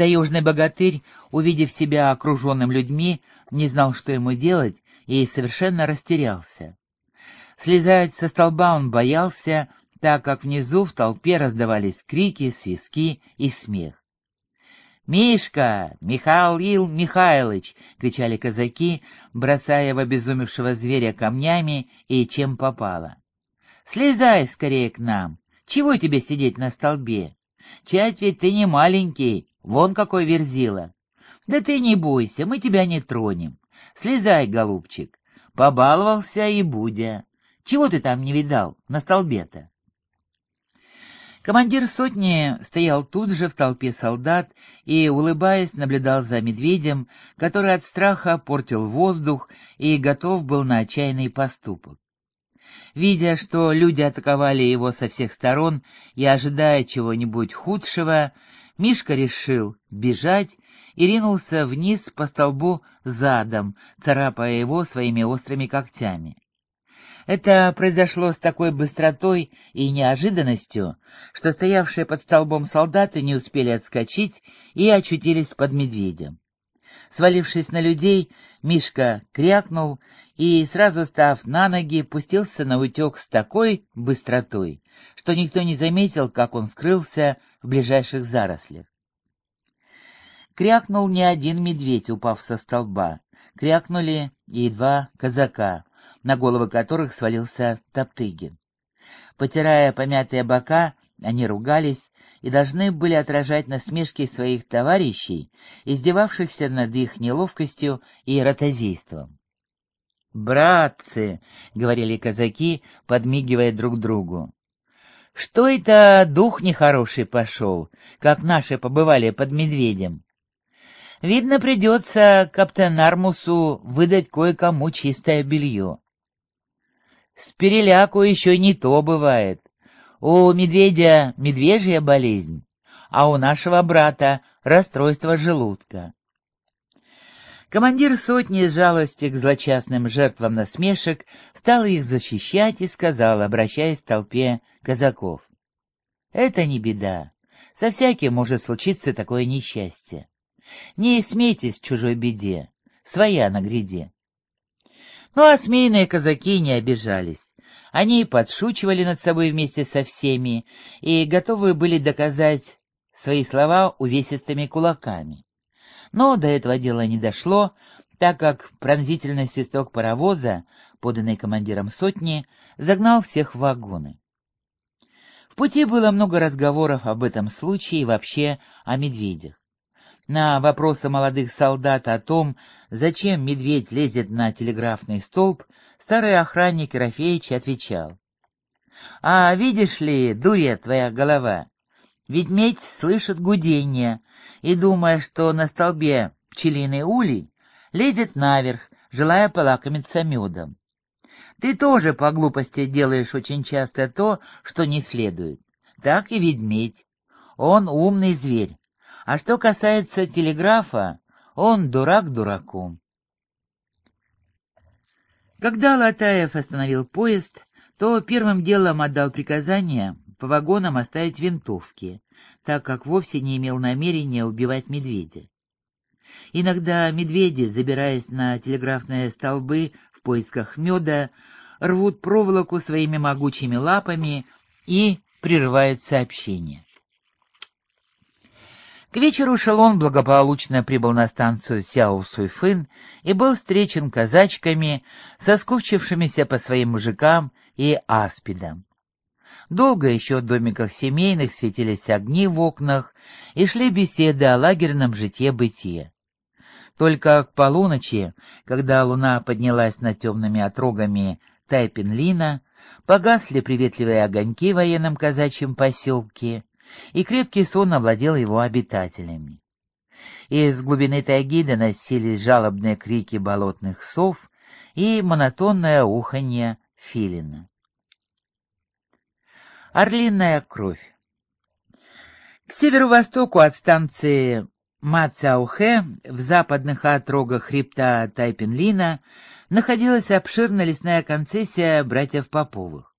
Таежный богатырь, увидев себя окруженным людьми, не знал, что ему делать, и совершенно растерялся. Слезать со столба он боялся, так как внизу в толпе раздавались крики, свистки и смех. «Мишка! Михаил Михайлович!» — кричали казаки, бросая в обезумевшего зверя камнями и чем попало. «Слезай скорее к нам! Чего тебе сидеть на столбе? Чать ведь ты не маленький, вон какой верзила! Да ты не бойся, мы тебя не тронем. Слезай, голубчик, побаловался и будя. Чего ты там не видал на столбе-то?» Командир сотни стоял тут же в толпе солдат и, улыбаясь, наблюдал за медведем, который от страха портил воздух и готов был на отчаянный поступок. Видя, что люди атаковали его со всех сторон и ожидая чего-нибудь худшего, Мишка решил бежать и ринулся вниз по столбу задом, царапая его своими острыми когтями. Это произошло с такой быстротой и неожиданностью, что стоявшие под столбом солдаты не успели отскочить и очутились под медведем. Свалившись на людей, Мишка крякнул и, сразу став на ноги, пустился на утек с такой быстротой, что никто не заметил, как он скрылся в ближайших зарослях. Крякнул не один медведь, упав со столба. Крякнули и два казака, на головы которых свалился Топтыгин. Потирая помятые бока, они ругались и должны были отражать насмешки своих товарищей, издевавшихся над их неловкостью и ротозейством. «Братцы!» — говорили казаки, подмигивая друг другу. «Что это дух нехороший пошел, как наши побывали под медведем? Видно, придется каптенармусу выдать кое-кому чистое белье. С переляку еще не то бывает. У медведя медвежья болезнь, а у нашего брата расстройство желудка. Командир сотни из жалости к злочастным жертвам насмешек стал их защищать и сказал, обращаясь к толпе казаков. «Это не беда. Со всяким может случиться такое несчастье. Не смейтесь чужой беде, своя на гряде». Ну а смейные казаки не обижались. Они подшучивали над собой вместе со всеми и готовы были доказать свои слова увесистыми кулаками. Но до этого дела не дошло, так как пронзительный свисток паровоза, поданный командиром сотни, загнал всех в вагоны. В пути было много разговоров об этом случае и вообще о медведях. На вопросы молодых солдат о том, зачем медведь лезет на телеграфный столб, старый охранник Ерофеич отвечал. «А видишь ли, дурья твоя голова, ведь медь слышит гудение и, думая, что на столбе пчелиный улей, лезет наверх, желая полакомиться медом. Ты тоже по глупости делаешь очень часто то, что не следует. Так и ведмедь. Он умный зверь, а что касается телеграфа, он дурак дураку. Когда Латаев остановил поезд, то первым делом отдал приказание по вагонам оставить винтовки, так как вовсе не имел намерения убивать медведя. Иногда медведи, забираясь на телеграфные столбы в поисках меда, рвут проволоку своими могучими лапами и прерывают сообщение. К вечеру эшелон благополучно прибыл на станцию Сяо-Суйфын и был встречен казачками, соскучившимися по своим мужикам и аспидам. Долго еще в домиках семейных светились огни в окнах и шли беседы о лагерном житье-бытие. Только к полуночи, когда луна поднялась над темными отрогами Тайпинлина, погасли приветливые огоньки в военном казачьем поселке, и крепкий сон овладел его обитателями. Из глубины тайги доносились жалобные крики болотных сов и монотонное уханье филина. Орлиная кровь К северо-востоку от станции Мацаухе в западных отрогах хребта Тайпенлина находилась обширная лесная концессия братьев Поповых.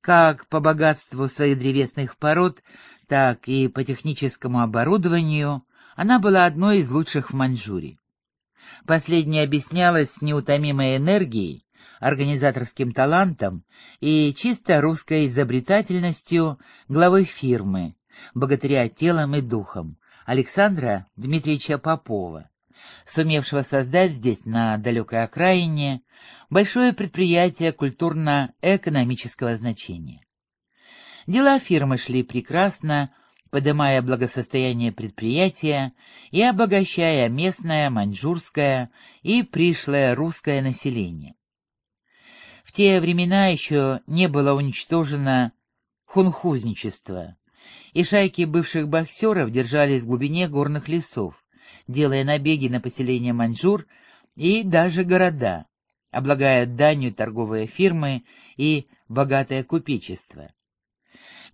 Как по богатству своих древесных пород, так и по техническому оборудованию Она была одной из лучших в Маньчжурии. Последнее объяснялось неутомимой энергией, организаторским талантом и чисто русской изобретательностью главы фирмы, богатыря телом и духом, Александра Дмитриевича Попова, сумевшего создать здесь, на далекой окраине, большое предприятие культурно-экономического значения. Дела фирмы шли прекрасно, поднимая благосостояние предприятия и обогащая местное, маньчжурское и пришлое русское население. В те времена еще не было уничтожено хунхузничество, и шайки бывших боксеров держались в глубине горных лесов, делая набеги на поселения маньчжур и даже города, облагая данью торговые фирмы и богатое купечество.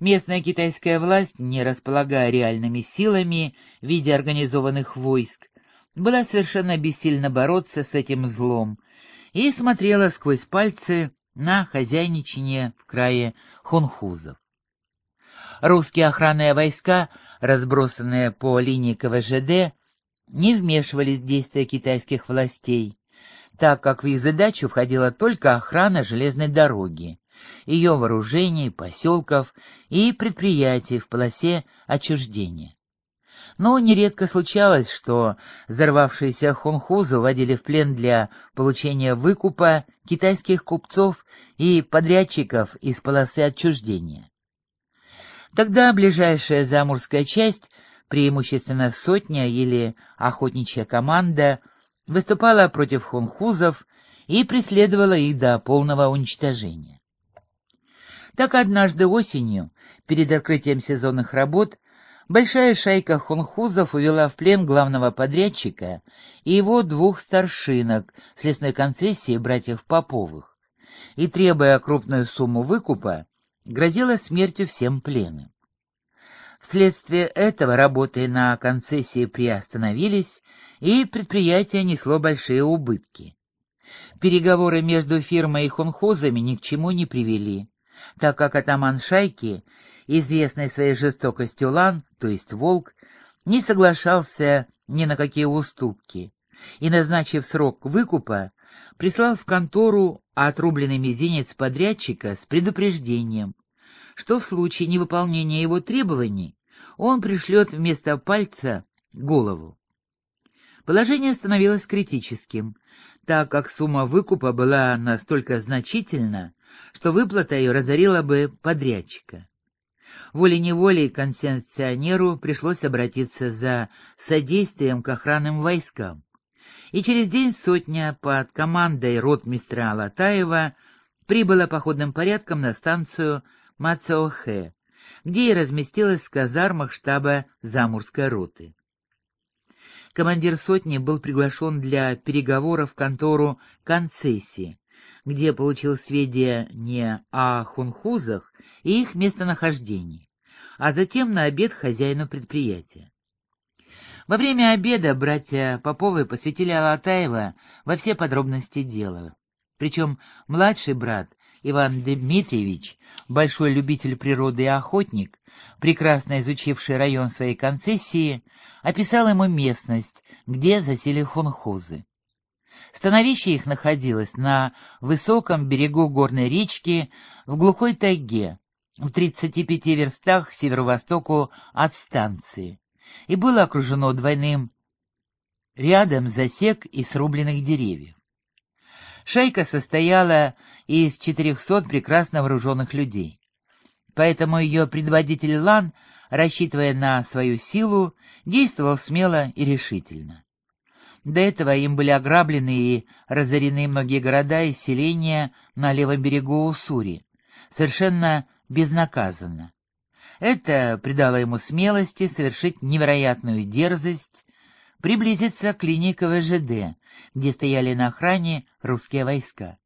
Местная китайская власть, не располагая реальными силами в виде организованных войск, была совершенно бессильна бороться с этим злом и смотрела сквозь пальцы на хозяйничание в крае хунхузов. Русские охранные войска, разбросанные по линии КВЖД, не вмешивались в действия китайских властей, так как в их задачу входила только охрана железной дороги, ее вооружений, поселков и предприятий в полосе отчуждения. Но нередко случалось, что взорвавшиеся хунхузы водили в плен для получения выкупа китайских купцов и подрядчиков из полосы отчуждения. Тогда ближайшая замурская часть, преимущественно сотня или охотничья команда, выступала против хунхузов и преследовала их до полного уничтожения. Так однажды осенью, перед открытием сезонных работ, большая шайка хунхузов увела в плен главного подрядчика и его двух старшинок с лесной концессии братьев Поповых, и, требуя крупную сумму выкупа, грозила смертью всем пленным. Вследствие этого работы на концессии приостановились, и предприятие несло большие убытки. Переговоры между фирмой и хунхузами ни к чему не привели так как атаман шайки, известный своей жестокостью лан, то есть волк, не соглашался ни на какие уступки и, назначив срок выкупа, прислал в контору отрубленный мизинец подрядчика с предупреждением, что в случае невыполнения его требований он пришлет вместо пальца голову. Положение становилось критическим, так как сумма выкупа была настолько значительна, что выплата ее разорила бы подрядчика. Волей-неволей концессионеру пришлось обратиться за содействием к охранным войскам. И через день сотня под командой ротмистра Алатаева прибыла походным порядком на станцию Мацаохе, где и разместилась в казармах штаба Замурской роты. Командир сотни был приглашен для переговоров в контору концессии, где получил сведения о хунхузах и их местонахождении, а затем на обед хозяину предприятия. Во время обеда братья Поповы посвятили Алатаева во все подробности дела. Причем младший брат Иван Дмитриевич, большой любитель природы и охотник, прекрасно изучивший район своей концессии, описал ему местность, где засели хунхузы. Становище их находилось на высоком берегу горной речки в глухой тайге, в 35 верстах к северо-востоку от станции, и было окружено двойным рядом засек и срубленных деревьев. Шайка состояла из 400 прекрасно вооруженных людей, поэтому ее предводитель Лан, рассчитывая на свою силу, действовал смело и решительно. До этого им были ограблены и разорены многие города и селения на левом берегу Уссури, совершенно безнаказанно. Это придало ему смелости совершить невероятную дерзость, приблизиться к линии КВЖД, где стояли на охране русские войска.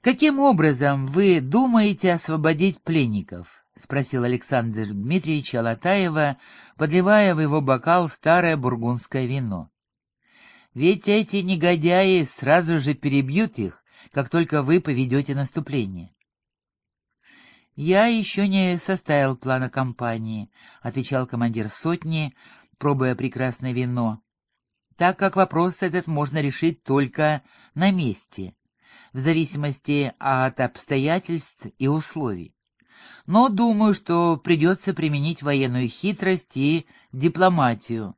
«Каким образом вы думаете освободить пленников?» — спросил Александр Дмитриевич Алатаева, подливая в его бокал старое бургундское вино. «Ведь эти негодяи сразу же перебьют их, как только вы поведете наступление». «Я еще не составил плана кампании», — отвечал командир сотни, пробуя прекрасное вино, «так как вопрос этот можно решить только на месте, в зависимости от обстоятельств и условий. Но думаю, что придется применить военную хитрость и дипломатию,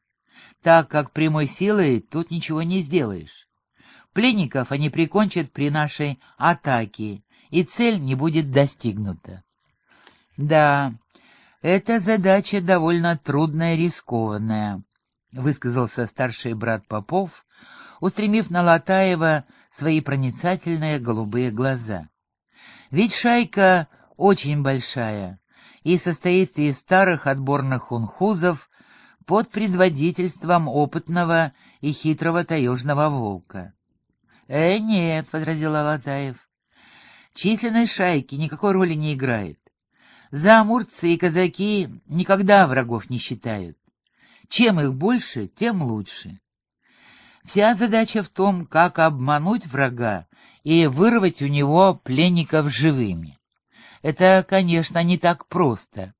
так как прямой силой тут ничего не сделаешь. Пленников они прикончат при нашей атаке, и цель не будет достигнута. «Да, эта задача довольно трудная и рискованная», — высказался старший брат Попов, устремив на Латаева свои проницательные голубые глаза. «Ведь шайка очень большая и состоит из старых отборных хунхузов под предводительством опытного и хитрого таежного волка». «Э, нет», — возразил Алатаев, — «численность шайки никакой роли не играет. Заамурцы и казаки никогда врагов не считают. Чем их больше, тем лучше. Вся задача в том, как обмануть врага и вырвать у него пленников живыми. Это, конечно, не так просто,